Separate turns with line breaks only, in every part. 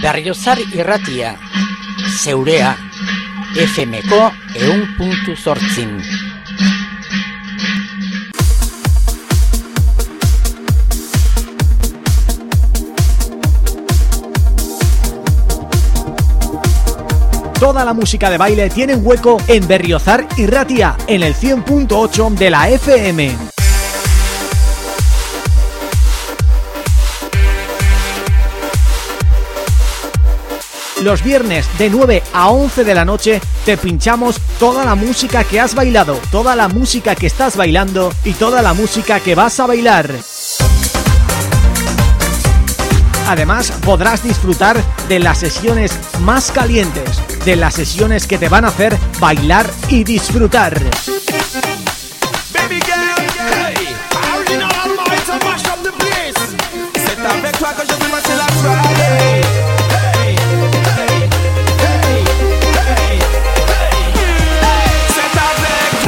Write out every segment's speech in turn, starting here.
Berriozar irratia, zeurea, FMko eun puntu sortzin.
Toda la música de baile tiene un hueco en Berriozar y Ratia, en el 100.8 de la FM. Los viernes de 9 a 11 de la noche te pinchamos toda la música que has bailado, toda la música que estás bailando y toda la música que vas a bailar. Además podrás disfrutar de las sesiones más calientes, de las sesiones que te van a hacer bailar y disfrutar.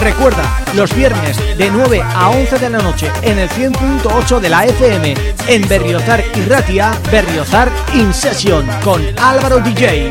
Recuerda, los viernes de 9 a 11 de la noche en el 100.8 de la FM en Berriozar y Ratia, Berriozar In Session con Álvaro DJ.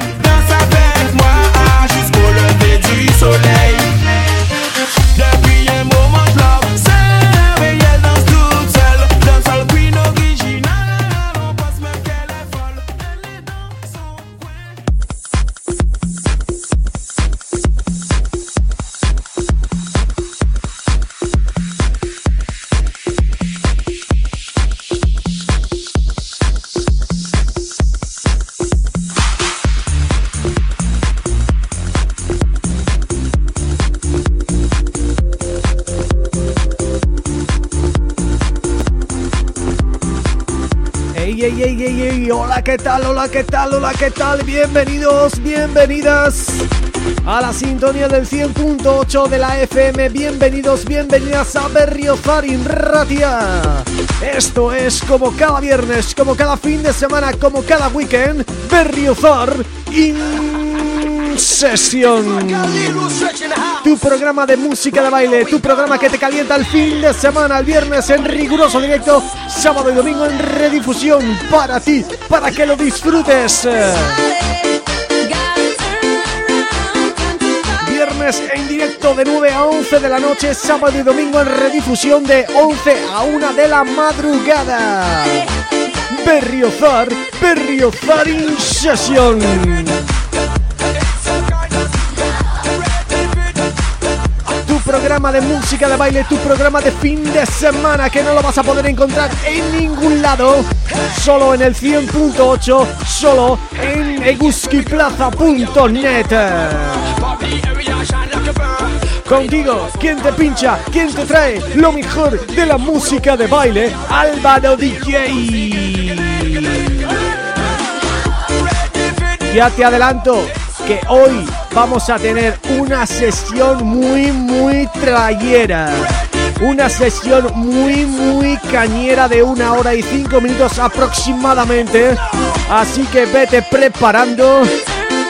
¿Qué tal? Hola, ¿qué tal? Hola, ¿qué tal? Bienvenidos, bienvenidas a la sintonía del 100.8 de la FM. Bienvenidos, bienvenidas a Berriozar Ratia. Esto es como cada viernes, como cada fin de semana, como cada weekend, Berriozar In Session. Tu programa de música de baile, tu programa que te calienta el fin de semana, el viernes en riguroso directo, sábado y domingo en redifusión para ti, para que lo disfrutes. Viernes en directo de 9 a 11 de la noche, sábado y domingo en redifusión de 11 a 1 de la madrugada. Berriozar, Berriozar In Session. Programa de música de baile, tu programa de fin de semana que no lo vas a poder encontrar en ningún lado, solo en el 100.8, solo en eguskiplaza.net. Contigo, ¿quién te pincha? ¿Quién te trae lo mejor de la música de baile? Álvaro DJ. Ya te adelanto que hoy vamos a tener una sesión muy, muy trayera. Una sesión muy, muy cañera de una hora y cinco minutos aproximadamente. Así que vete preparando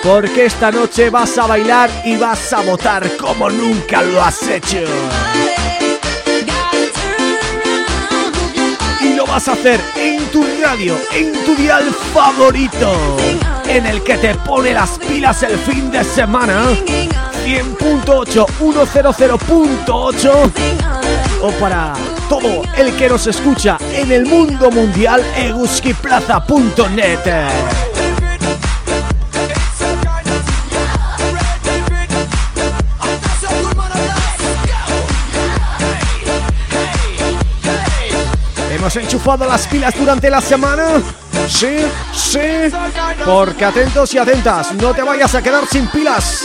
porque esta noche vas a bailar y vas a votar como nunca lo has hecho. Y lo vas a hacer en tu radio, en tu dial favorito en el que te pone las pilas el fin de semana. 100.8, 100.8 o para todo el que nos escucha en el mundo mundial eguskiplaza.net Hemos enchufado las pilas durante la semana Sí, sí. Porque atentos y atentas No te vayas a quedar sin pilas.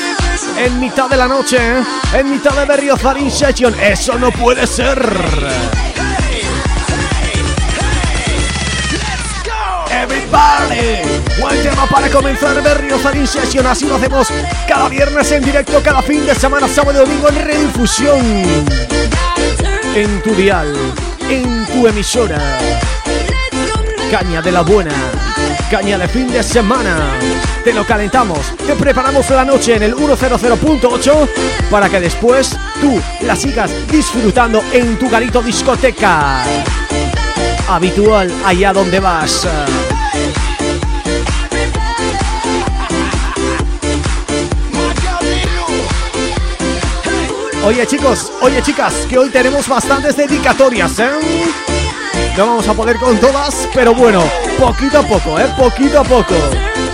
En mitad de la noche ¿eh? En mitad de Berriozar Session. Eso no puede ser. Everybody Buen tema para comenzar Berriozar Session. Así lo hacemos cada viernes en directo Cada fin de semana, sábado y domingo en redifusión. En tu dial En tu emisora Caña de la buena, caña de fin de semana. Te lo calentamos, te preparamos la noche en el 100.8 para que después tú la sigas disfrutando en tu garito discoteca. Habitual allá donde vas. Oye chicos, oye chicas, que hoy tenemos bastantes dedicatorias, ¿eh? No vamos a poder con todas, pero bueno, poquito a poco, ¿eh? Poquito a poco.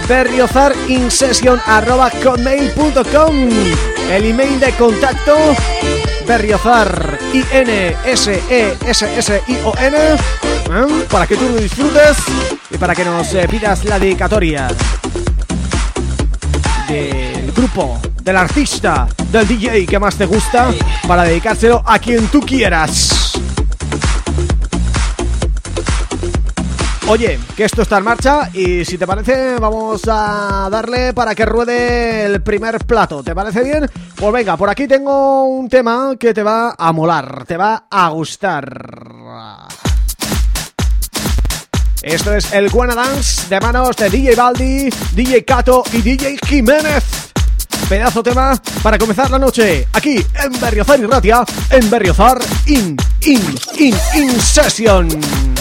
berriozarinsession.com El email de contacto berriozar i n s e s s i o n ¿eh? para que tú lo disfrutes y para que nos eh, pidas la dedicatoria del grupo, del artista, del DJ que más te gusta para dedicárselo a quien tú quieras. Oye, que esto está en marcha y si te parece vamos a darle para que ruede el primer plato. ¿Te parece bien? Pues venga, por aquí tengo un tema que te va a molar, te va a gustar. Esto es el Guana Dance de manos de DJ Baldi, DJ Cato y DJ Jiménez. Pedazo tema para comenzar la noche aquí en Berriozar y Ratia, en Berriozar In, In, In, In Session.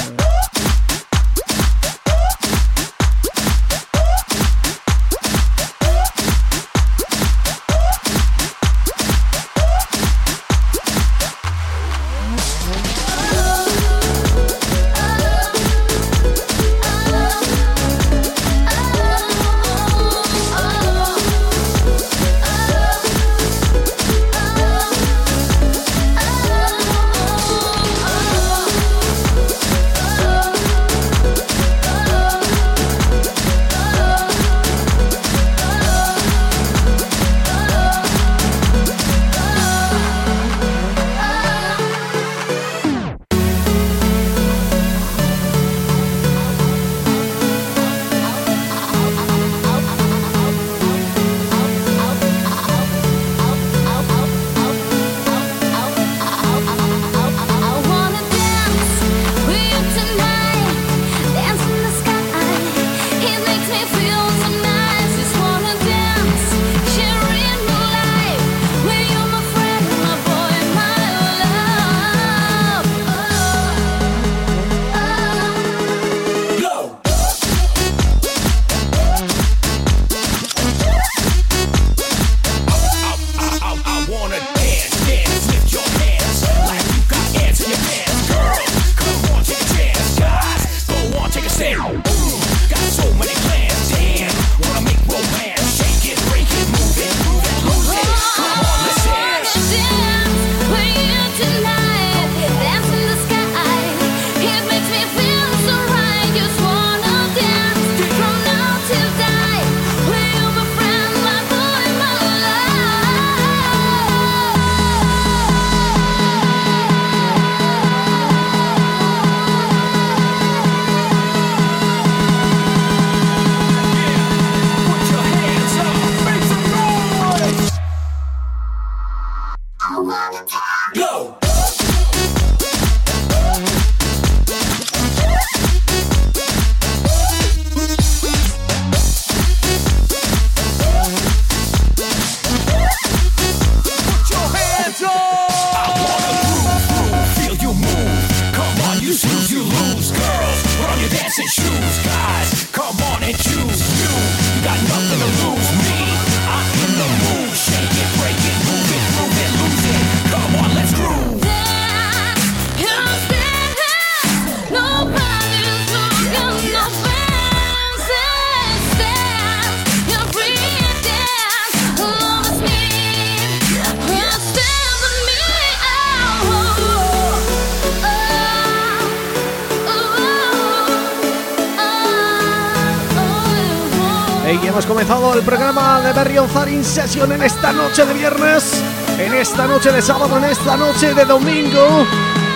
In Session en esta noche de viernes, en esta noche de sábado, en esta noche de domingo,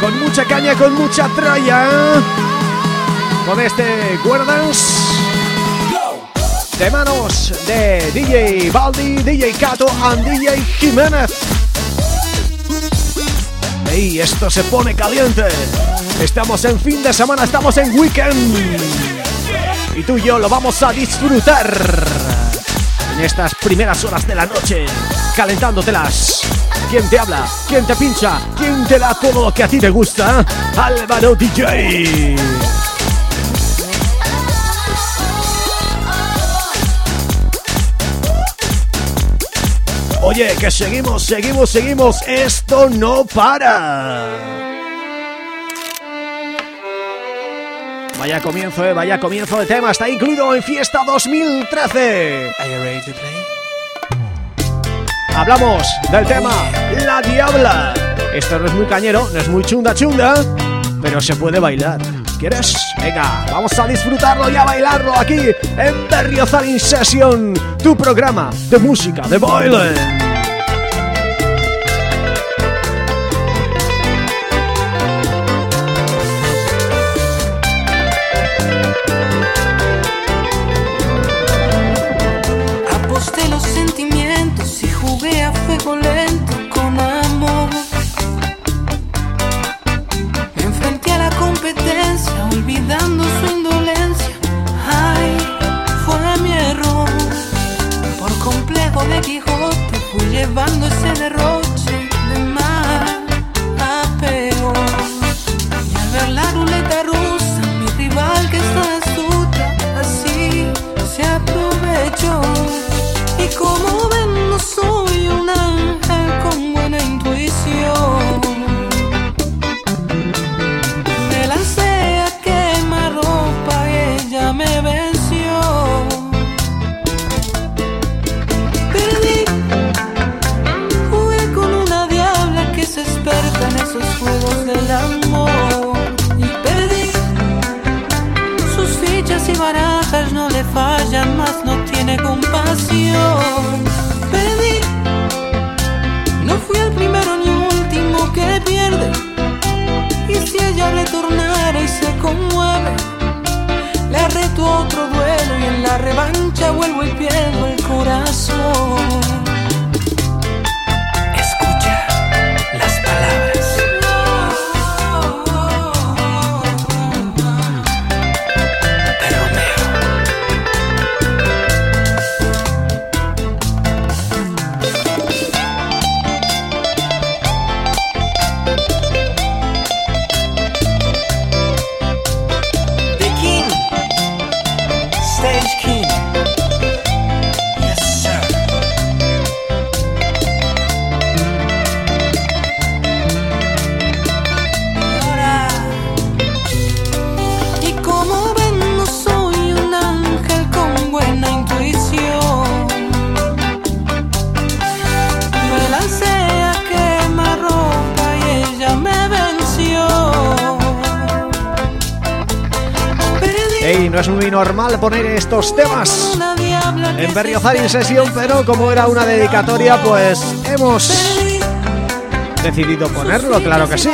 con mucha caña, con mucha tralla, con este Guardans de manos de DJ Baldi, DJ Cato y DJ Jiménez. Y esto se pone caliente. Estamos en fin de semana, estamos en weekend. Y tú y yo lo vamos a disfrutar en estas primeras horas de la noche, calentándotelas. ¿Quién te habla? ¿Quién te pincha? ¿Quién te da todo que a ti te gusta? Álvaro DJ.
Oye, que seguimos, seguimos, seguimos. Esto no para. Vaya comienzo, eh, vaya comienzo de tema. Está incluido en Fiesta 2013. Hablamos del tema La Diabla. Esto no es muy cañero, no es muy chunda chunda, pero se puede bailar. ¿Quieres? Venga, vamos a disfrutarlo y a bailarlo aquí en Berriozar In Session, tu programa de música de baile. Estos temas en Berriozar en sesión, pero como era una dedicatoria, pues hemos decidido ponerlo, claro que sí.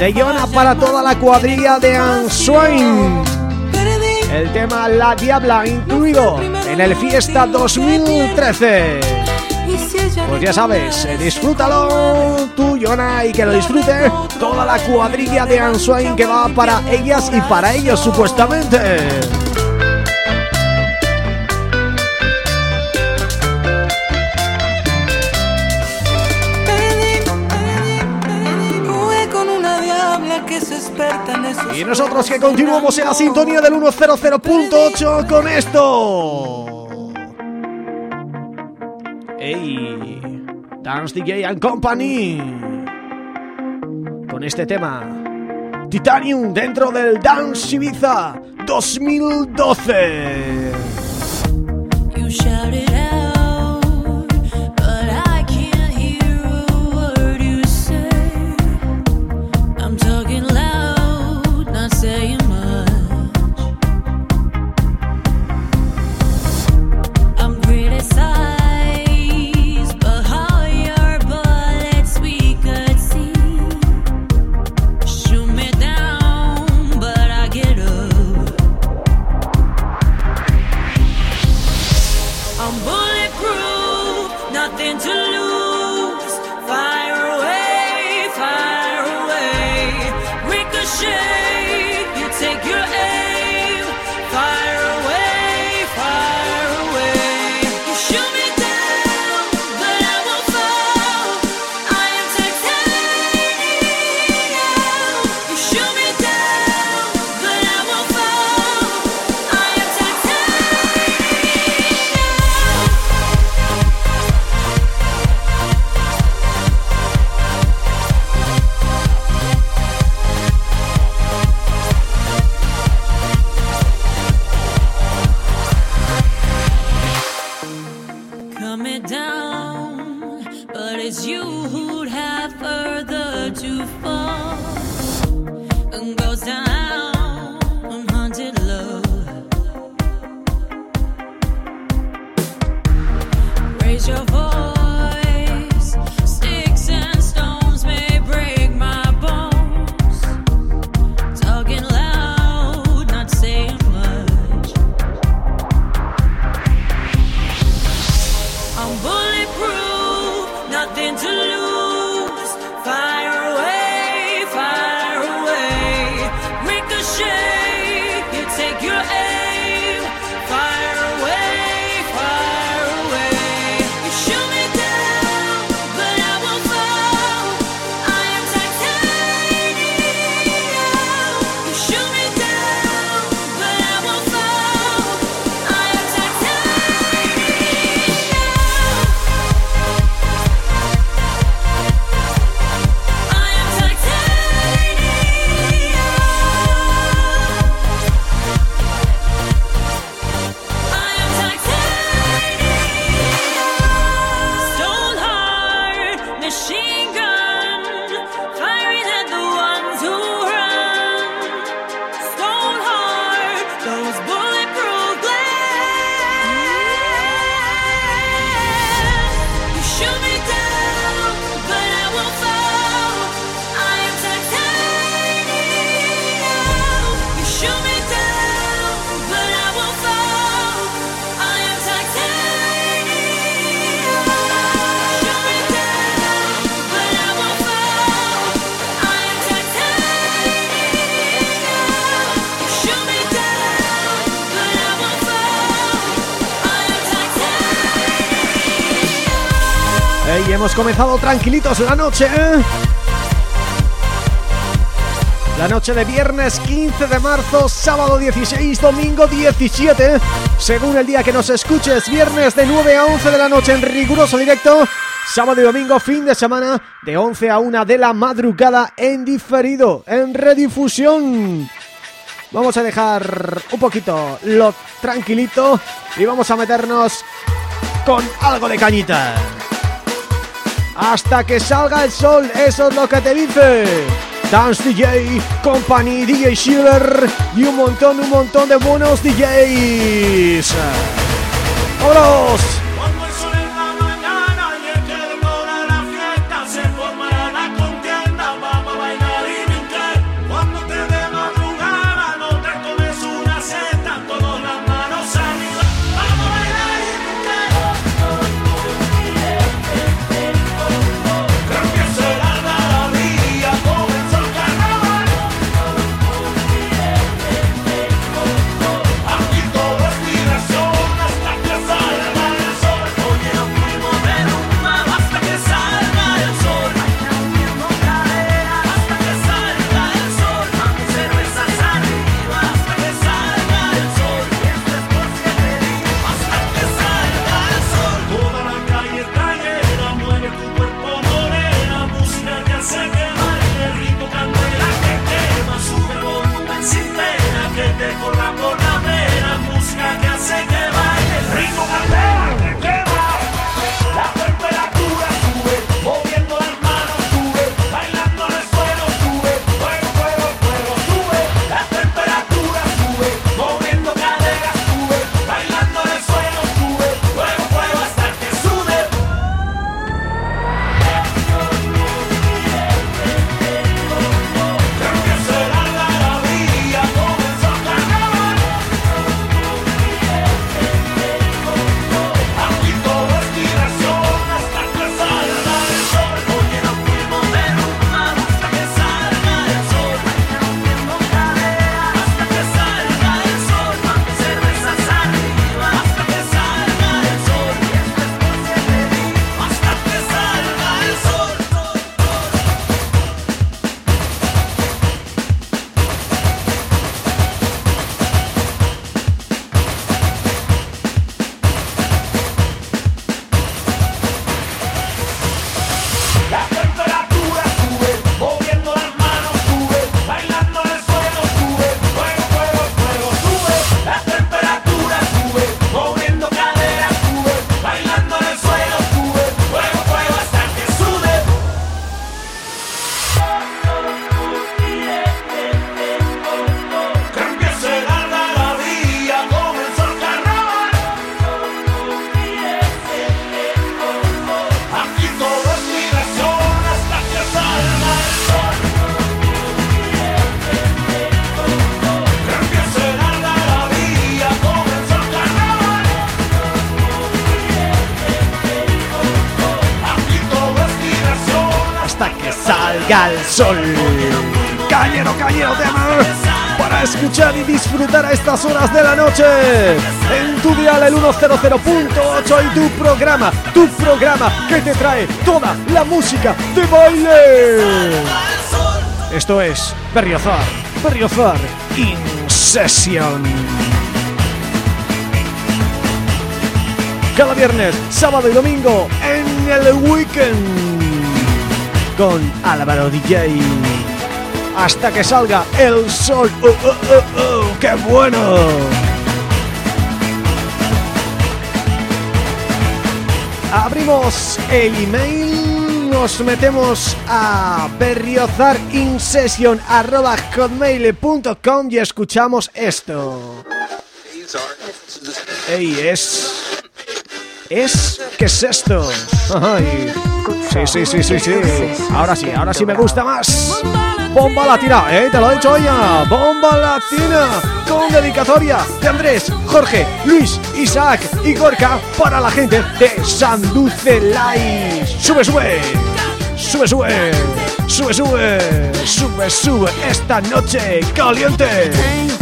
De Yona para toda la cuadrilla de Answain. El tema La Diabla incluido en el Fiesta 2013. Pues ya sabes, eh, disfrútalo tú, Yona, y que lo disfrute toda la cuadrilla de Answain que va para ellas y para ellos, supuestamente. Y nosotros que continuamos en la sintonía del 100.8 con esto. Dance DJ and Company Con este tema Titanium dentro del Dance Ibiza 2012
comenzado tranquilitos la noche ¿eh? La noche de viernes 15 de marzo, sábado 16, domingo 17 Según el día que nos escuches, viernes de 9 a 11 de la noche en riguroso directo. Sábado y domingo, fin de semana, de 11 a 1 de la madrugada en diferido, en redifusión. Vamos a dejar un poquito lo tranquilito y vamos a meternos con algo de cañita hasta que salga el sol, eso es lo que te dice Dance DJ, Company, DJ Schiller y un montón, un montón de buenos DJs ¡Vámonos! Tu programa que te trae toda la música de baile. Esto es Berriozar, Berriozar In Session. Cada viernes, sábado y domingo en el weekend con Álvaro DJ hasta que salga el sol. ¡Oh, oh, oh, oh! ¡Qué bueno! Abrimos el email, nos metemos a berriozarinsession.com y escuchamos esto. Ey, es... ¿Es? ¿Qué es esto? Sí, sí, sí, sí, sí. Ahora sí, ahora sí me gusta más. Bomba Latina, ¿eh? Te lo he dicho ya. Bomba Latina. Con dedicatoria de Andrés, Jorge, Luis, Isaac y Gorka para la gente de Sanducelay. Sube, sube. Sube, sube. Sube, sube. Sube, sube. Esta noche caliente.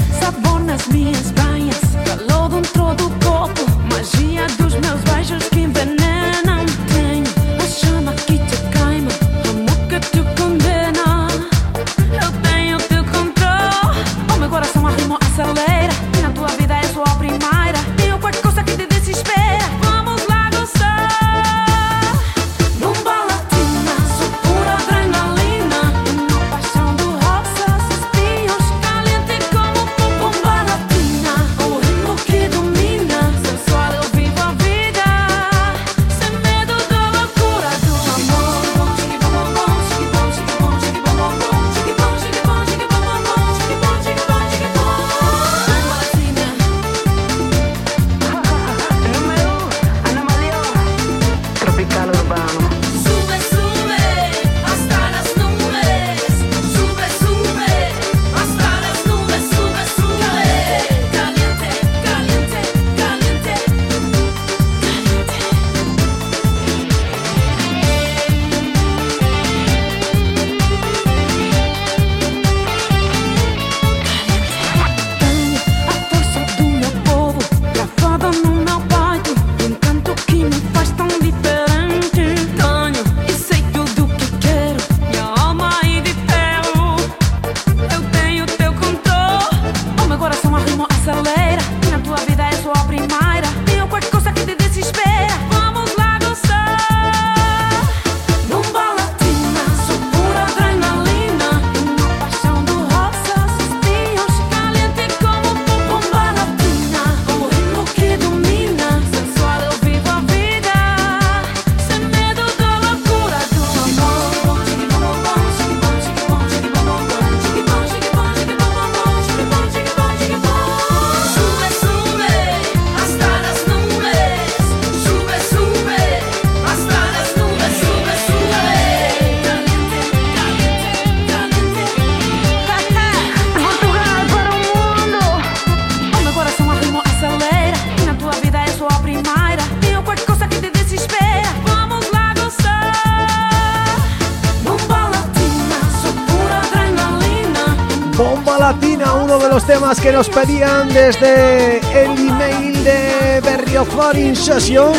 Pedían desde el email de Berriozarin Session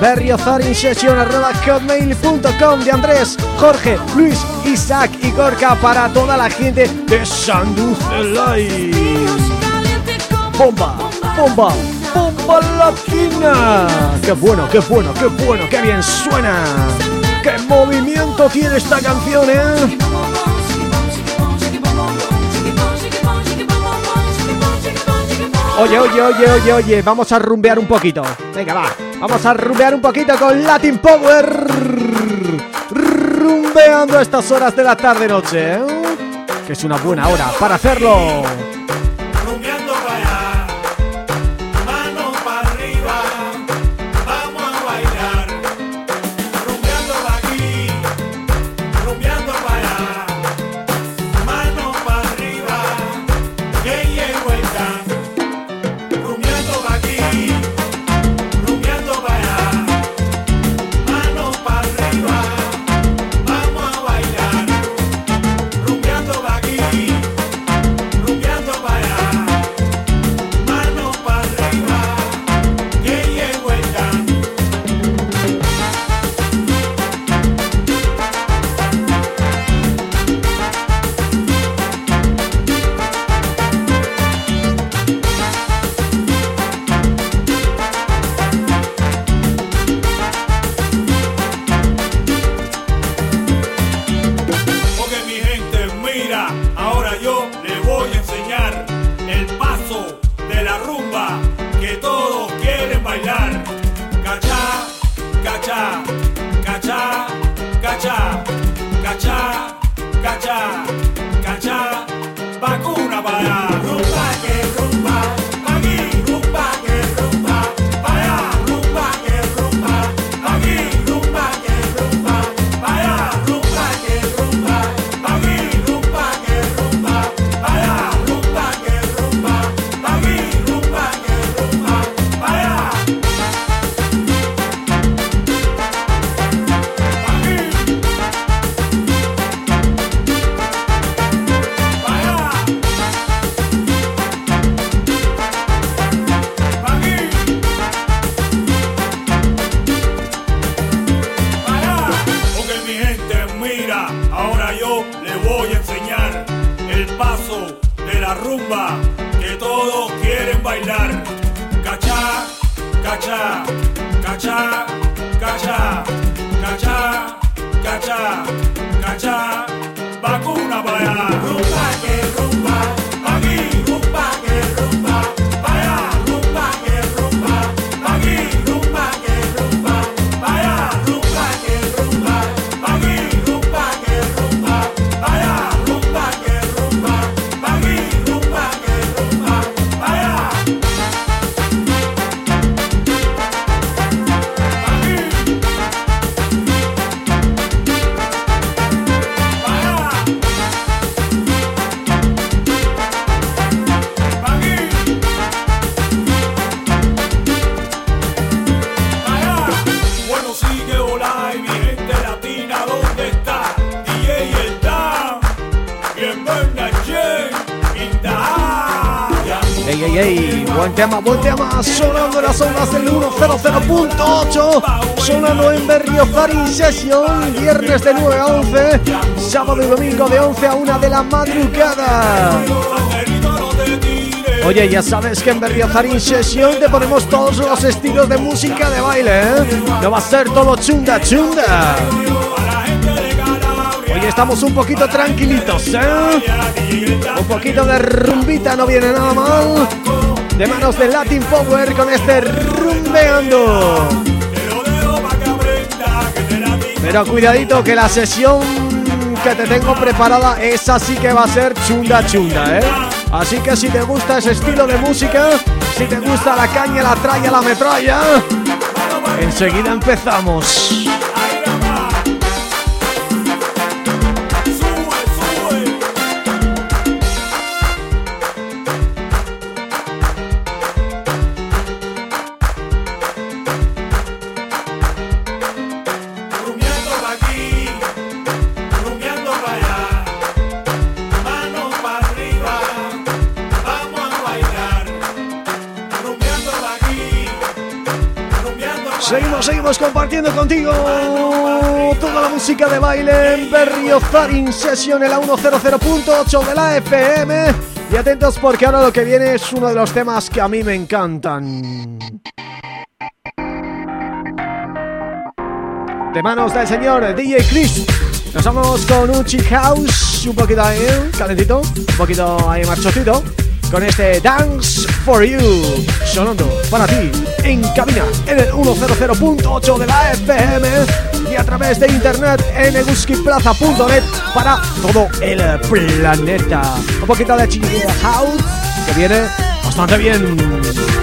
berriozarinsession.com de Andrés, Jorge, Luis, Isaac y Gorka para toda la gente de Sanducelay. Bomba, bomba, bomba latina. Qué bueno, qué bueno, qué bueno, qué bien suena. Qué movimiento tiene esta canción, eh. Oye, oye, oye, oye, oye, vamos a rumbear un poquito. Venga, va. Vamos a rumbear un poquito con Latin Power. Rumbeando estas horas de la tarde-noche, ¿eh? Que es una buena hora para hacerlo.
a
1 de la madrugada. Oye, ya sabes que en Berriozarin Sesión te ponemos todos los estilos de música de baile, ¿eh? No va a ser todo chunda chunda. Hoy estamos un poquito tranquilitos, ¿eh? Un poquito de rumbita no viene nada mal. De manos de Latin Power con este rumbeando. Pero cuidadito que la sesión que te tengo preparada esa sí que va a ser chunda chunda, ¿eh? Así que si te gusta ese estilo de música, si te gusta la caña, la tralla, la metralla, enseguida empezamos. Seguimos compartiendo contigo toda la música de baile en Berriozarin Session en la 100.8 de la FM. Y atentos porque ahora lo que viene es uno de los temas que a mí me encantan. De manos del señor DJ Chris. Nos vamos con un chick house, un poquito ahí, calentito, un poquito ahí marchocito, con este Dance for You, sonando para ti en cabina en el 100.8 de la FM y a través de internet en eguskiplaza.net para todo el planeta. Un poquito de chick house que viene bastante bien.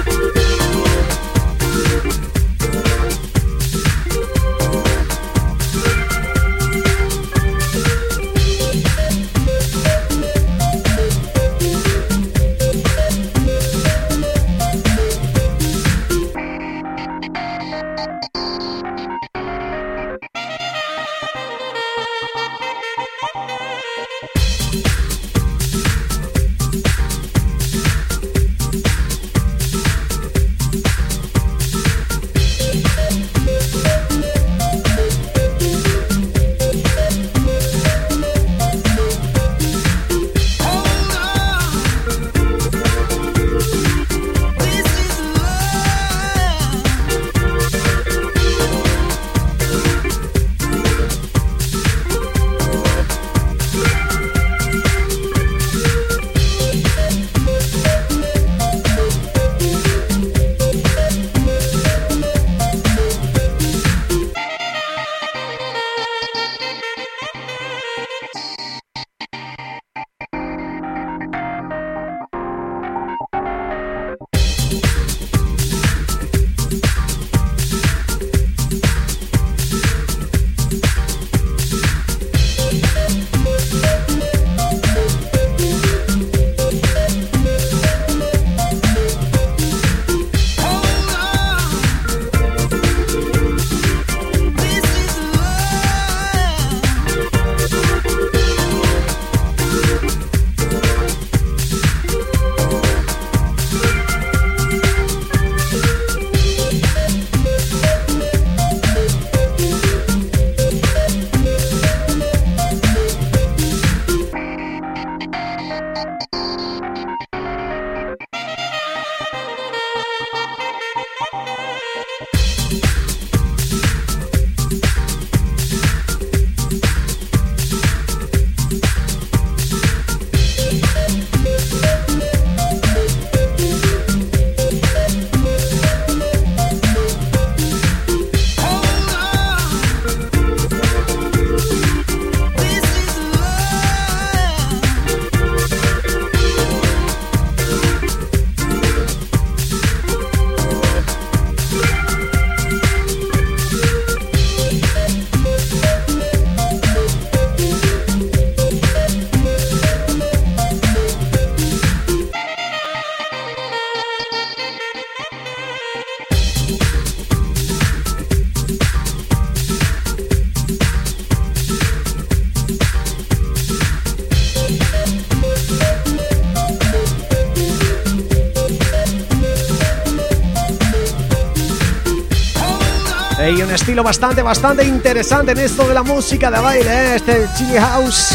Estilo bastante, bastante interesante en esto de la música de baile, ¿eh? este Chili House.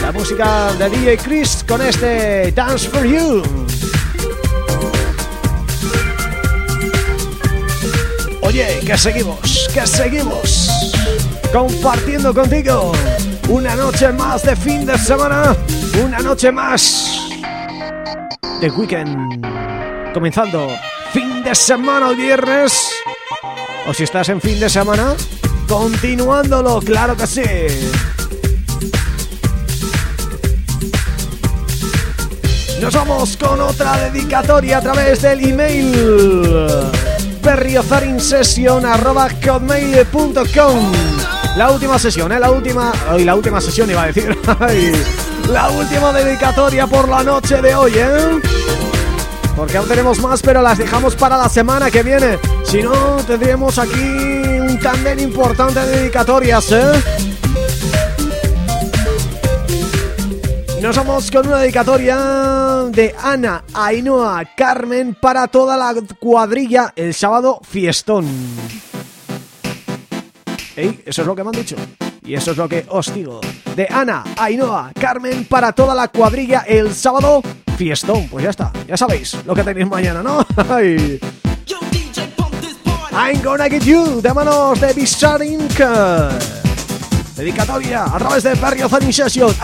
La música de DJ Chris con este Dance For You. Oye, que seguimos, que seguimos compartiendo contigo una noche más de fin de semana, una noche más de weekend, comenzando fin de semana viernes o si estás en fin de semana, continuándolo, claro que sí. Nos vamos con otra dedicatoria a través del email perriozarinsession.com La última sesión, ¿eh? La última... Hoy la última sesión iba a decir. la última dedicatoria por la noche de hoy, ¿eh? Porque aún tenemos más, pero las dejamos para la semana que viene. Si no, tendríamos aquí un tandem importante de dedicatorias, ¿eh? Nos vamos con una dedicatoria de Ana, Ainhoa, Carmen para toda la cuadrilla el sábado fiestón. Ey, eso es lo que me han dicho. Y eso es lo que os digo. De Ana, Ainhoa, Carmen para toda la cuadrilla el sábado fiestón. Pues ya está, ya sabéis lo que tenéis mañana, ¿no? I'm gonna get you, de manos de Bizarre Inc. Dedicatoria a través de barriozaninsession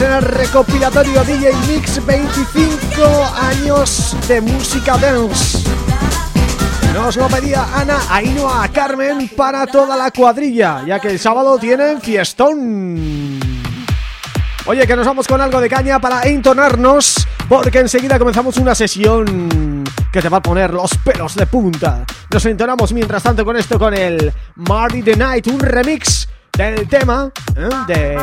en el recopilatorio DJ Mix 25 años de música dance. Nos lo pedía Ana, Ainhoa, Carmen para toda la cuadrilla, ya que el sábado tienen fiestón. Oye, que nos vamos con algo de caña para entonarnos, porque enseguida comenzamos una sesión que te va a poner los pelos de punta. Nos entonamos mientras tanto con esto, con el Marty the Night, un remix del tema de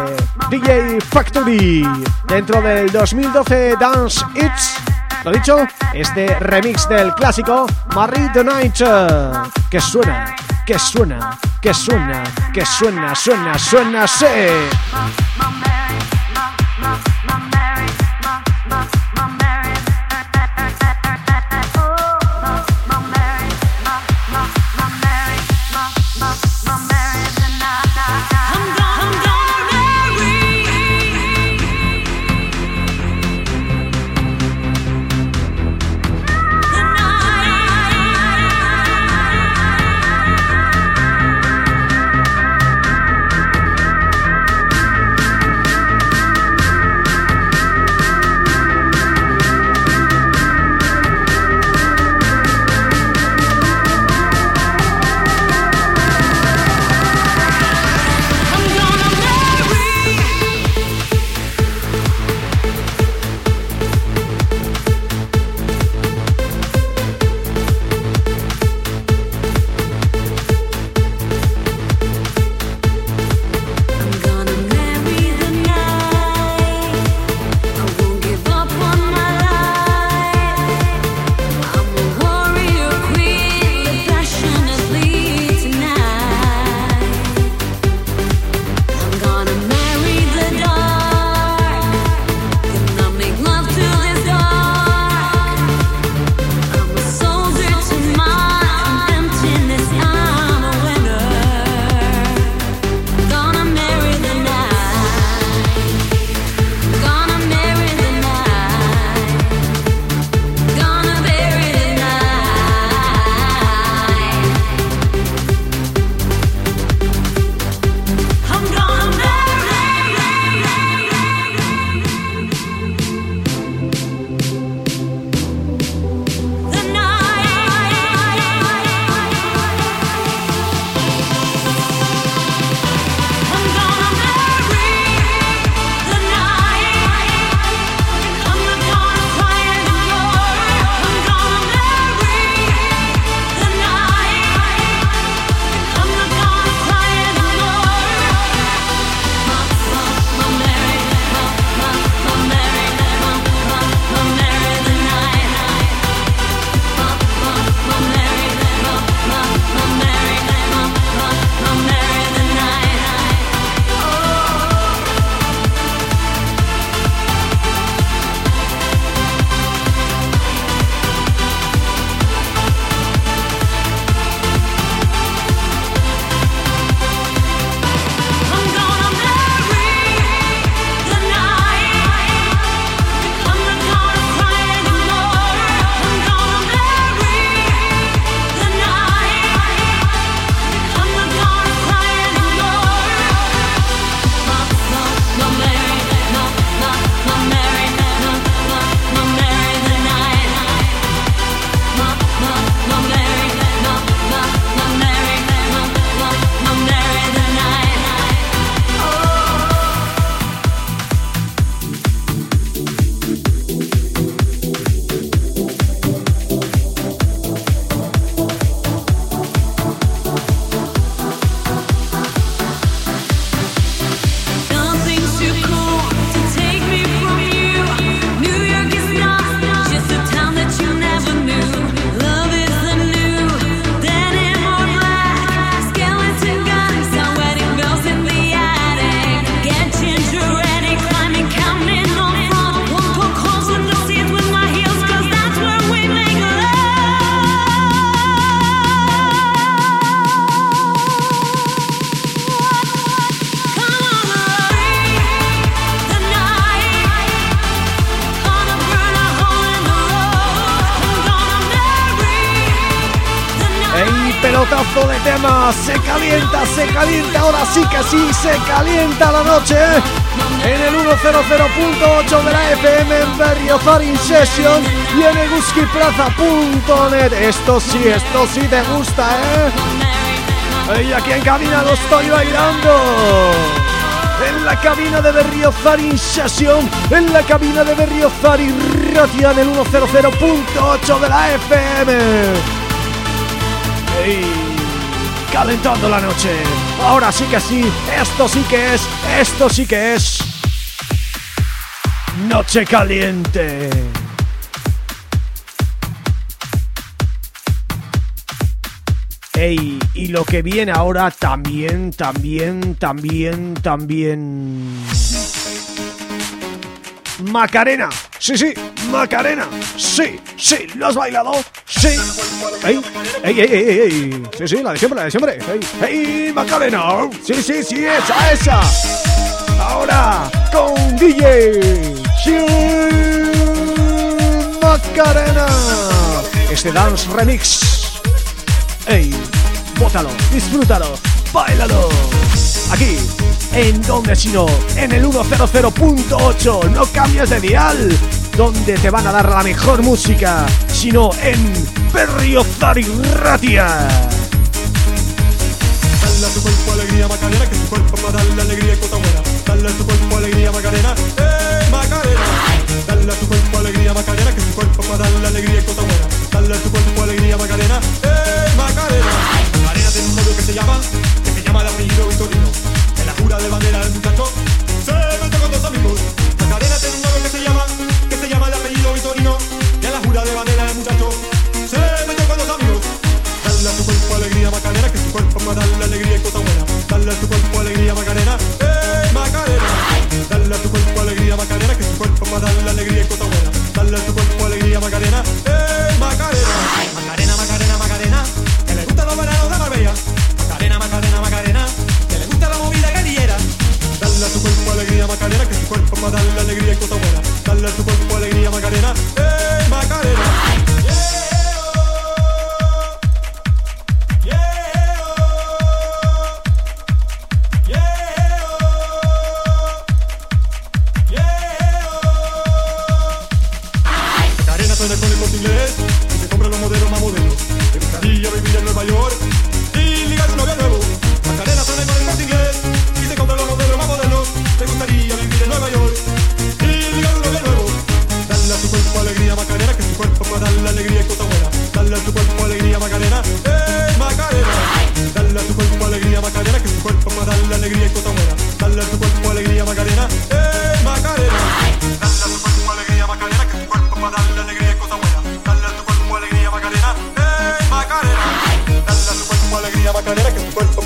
DJ Factory dentro del 2012 Dance It's lo dicho, este remix del clásico Marie the Night. Que suena, que suena, que suena, que suena, suena, suena, suena, Session y en. Esto sí, esto sí te gusta, ¿eh? Y aquí en cabina lo estoy bailando en la cabina de Berriozar In Session, en la cabina de Berriozar y Ratia en el 100.8 de la FM. Ey, calentando la noche. Ahora sí que sí, esto sí que es, esto sí que es Noche Caliente. Ey, y lo que viene ahora también, también, también, también... Macarena, sí, sí, Macarena, sí, sí, ¿lo has bailado? Sí, ey, ey, ey, ey, ey, sí, sí, la de siempre, la de siempre, ey, ey, Macarena, sí, sí, sí, esa, esa. Ahora, con DJ, Macarena, este dance remix. Ey, bótalo, disfrútalo, bailalo. Aquí, en donde sino, en el 100.8, no cambies de dial. Donde te van a dar la mejor música, sino en Berriozar y Ratia.
Dale a tu cuerpo alegría Macarena, que tu cuerpo para darle alegría y cosa buena. Dale a tu cuerpo alegría Macarena, eh Macarena. Dale a tu cuerpo alegría Macarena, que tu cuerpo para darle alegría y cosa buena. Dale a tu cuerpo alegría Macarena, eh Macarena. Macarena tiene un novio que se llama, que se llama de apellido Vitorino. En la jura de bandera el muchacho se mete con dos amigos. Macarena tiene un novio que se llama, que se llama de apellido Vitorino. Y en la jura de bandera el muchacho se metió con dos amigos. Dale a tu cuerpo alegría Macarena, que tu cuerpo para darle alegría y cosa buena. Dale a tu cuerpo alegría Macarena, Macarena, que tu cuerpo para darle alegría y cosa buena. Dale a tu cuerpo alegría Macarena, eh Macarena. Macarena, Macarena, que le gusta los veranos de Marbella. Macarena, Macarena, Macarena, que le gusta la movida guerrillera. Dale a tu cuerpo alegría Macarena, que tu cuerpo para darle alegría y cosa buena. Dale a tu cuerpo alegría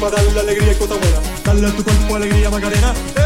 para darle alegría y cosa buena. Dale a tu cuerpo alegría Macarena.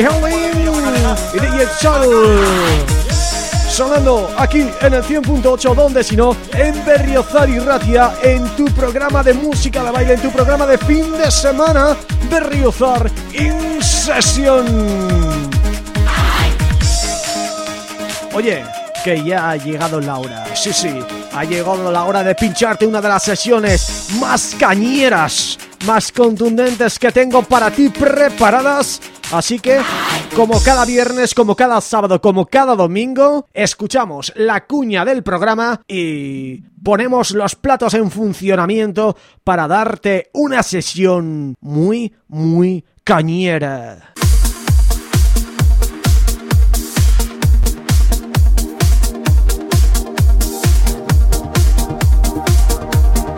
Halloween Y DJ Sol Sonando aquí en el 100.8 Donde si no, en Berriozar y Ratia En tu programa de música de baile En tu programa de fin de semana Berriozar In Session. Oye, que ya ha llegado la hora. Sí, sí, ha llegado la hora de pincharte una de las sesiones más cañeras, más contundentes que tengo para ti preparadas. Así que, como cada viernes, como cada sábado, como cada domingo, escuchamos la cuña del programa y ponemos los platos en funcionamiento para darte una sesión muy, muy cañera.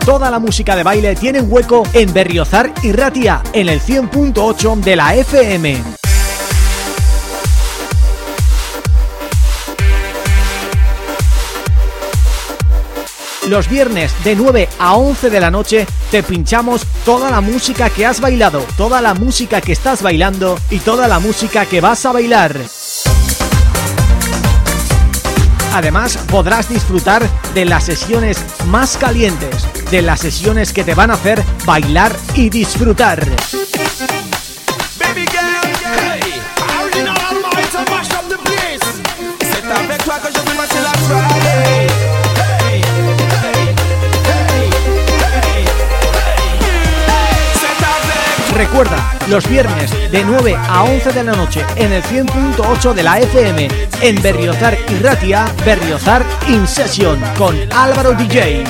Toda la música de baile tiene un hueco en Berriozar y Ratia, en el 100.8 de la FM. Los viernes de 9 a 11 de la noche te pinchamos toda la música que has bailado, toda la música que estás bailando y toda la música que vas a bailar. Además podrás disfrutar de las sesiones más calientes, de las sesiones que te van a hacer bailar y disfrutar. Recuerda, los viernes de 9 a 11 de la noche en el 100.8 de la FM en Berriozar y Ratia, Berriozar In Session con Álvaro DJ.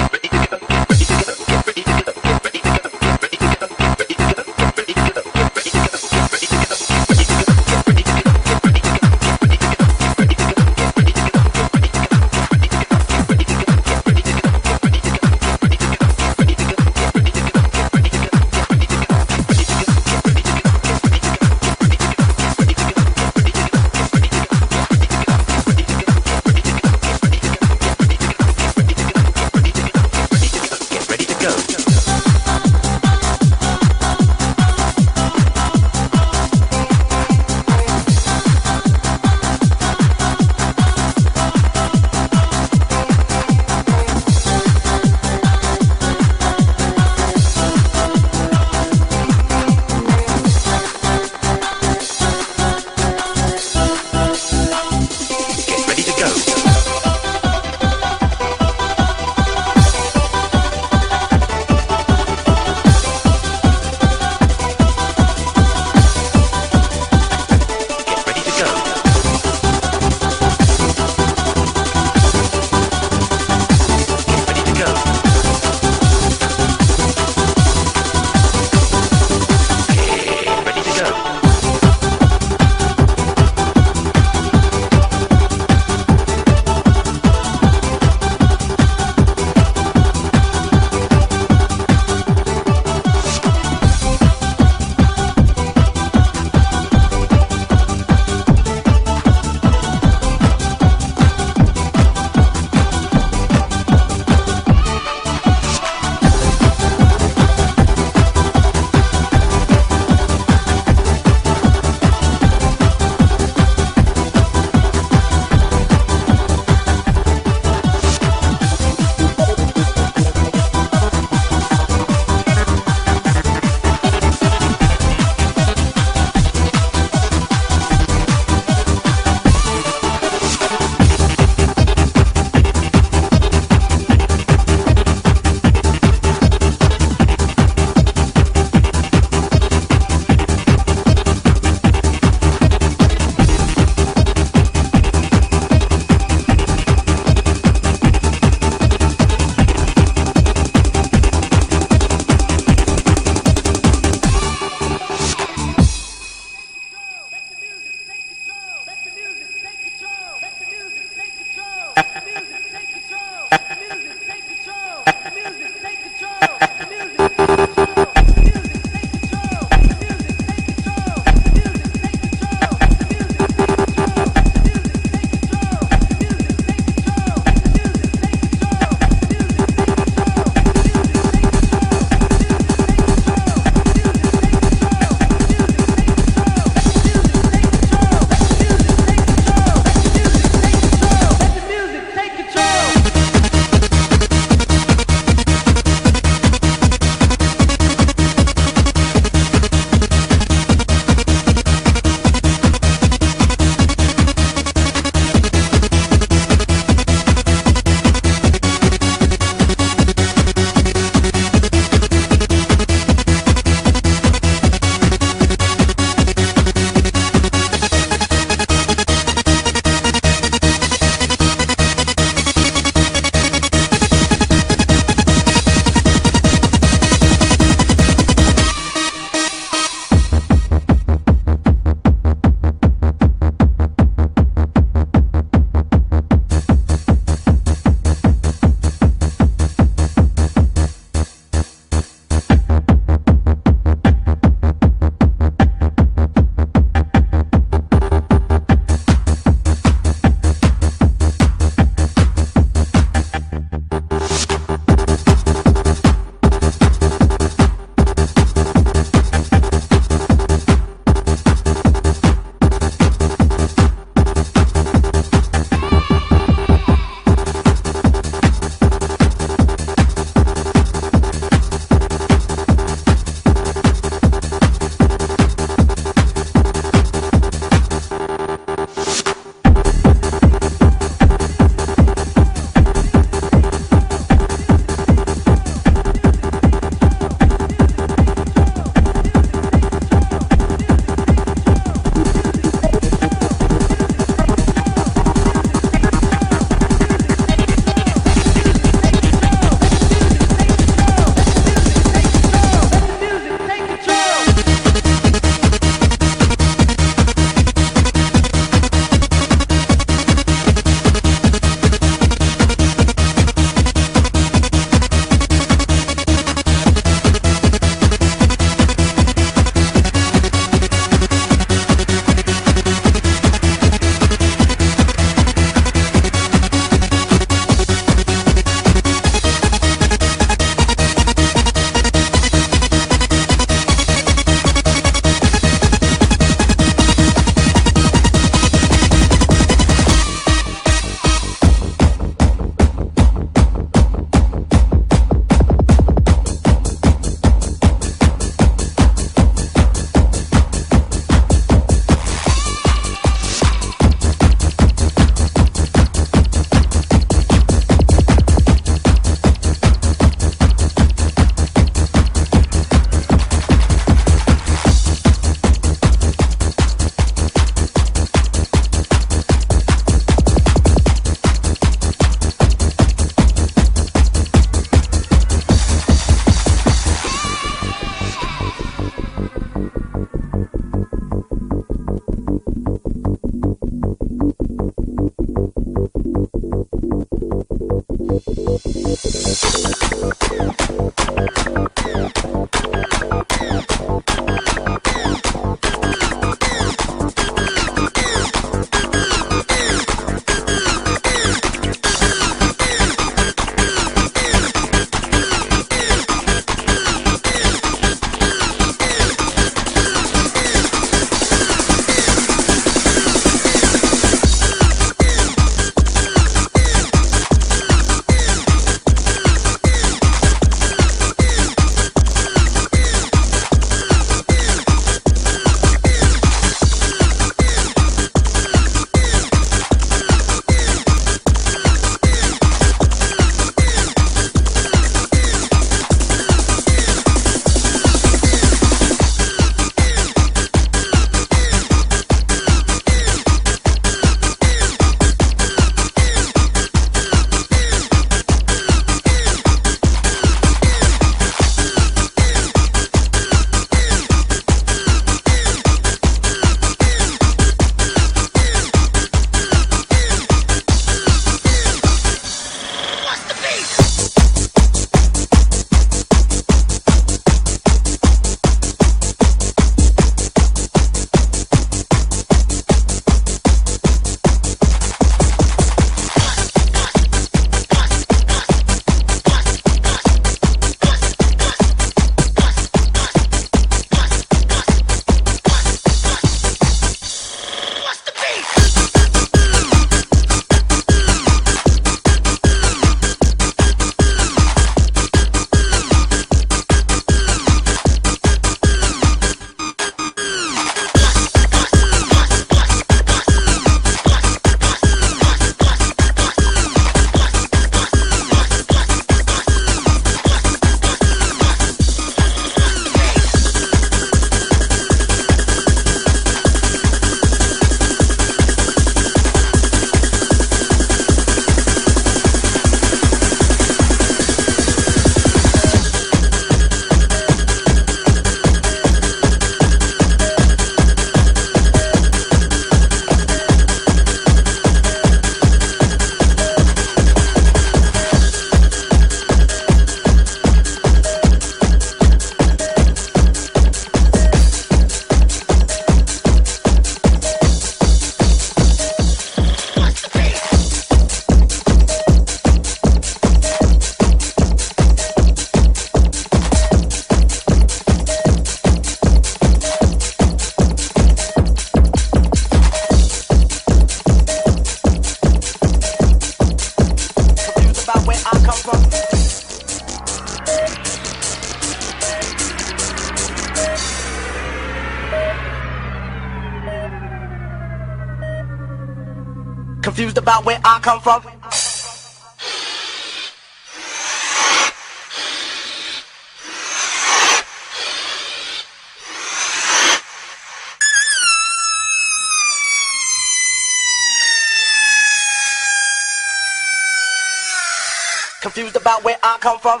About where I come from.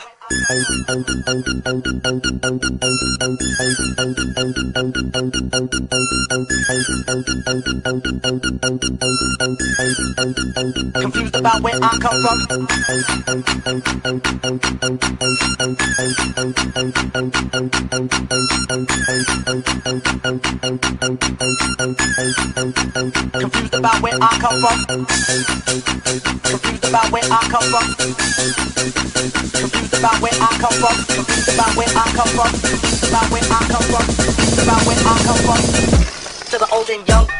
Confused about where I come from. About where I come from. Confused about where I come from. Confused about where I come from. Confused about where I come from. Confused about where I come from. Confused about where I come from. To the old and young.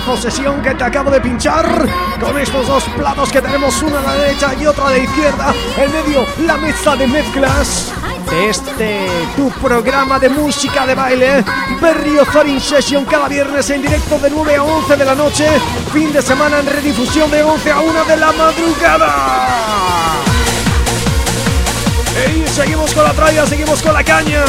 Esa pedazo sesión que te acabo de pinchar. Con estos dos platos que tenemos Una a derecha y otra a la izquierda En medio, la mesa de mezclas. De este tu programa de música de baile Berrio Zorin Session cada viernes en directo de 9 a 11 de la noche. Fin de semana en redifusión de 11 a 1 de la madrugada. Y seguimos con la tralla, seguimos con la caña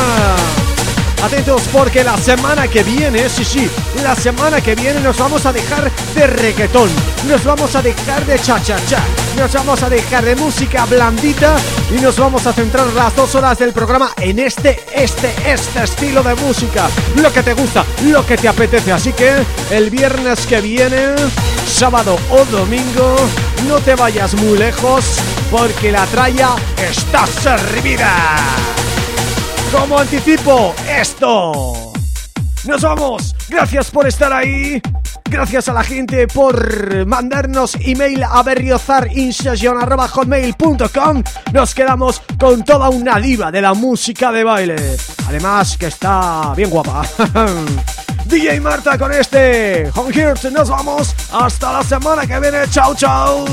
Atentos porque la semana que viene, sí, sí, la semana que viene nos vamos a dejar de reggaetón, nos vamos a dejar de cha-cha-cha, nos vamos a dejar de música blandita y nos vamos a centrar las dos horas del programa en este, este, este estilo de música, lo que te gusta, lo que te apetece. Así que el viernes que viene, sábado o domingo, no te vayas muy lejos porque la tralla está servida como anticipo esto. Nos vamos. Gracias por estar ahí. Gracias a la gente por mandarnos email a berriozarinsertion.com Nos quedamos con toda una diva de la música de baile. Además que está bien guapa. DJ Marta con este Home Heart. Nos vamos. Hasta la semana que viene. Chao, chao.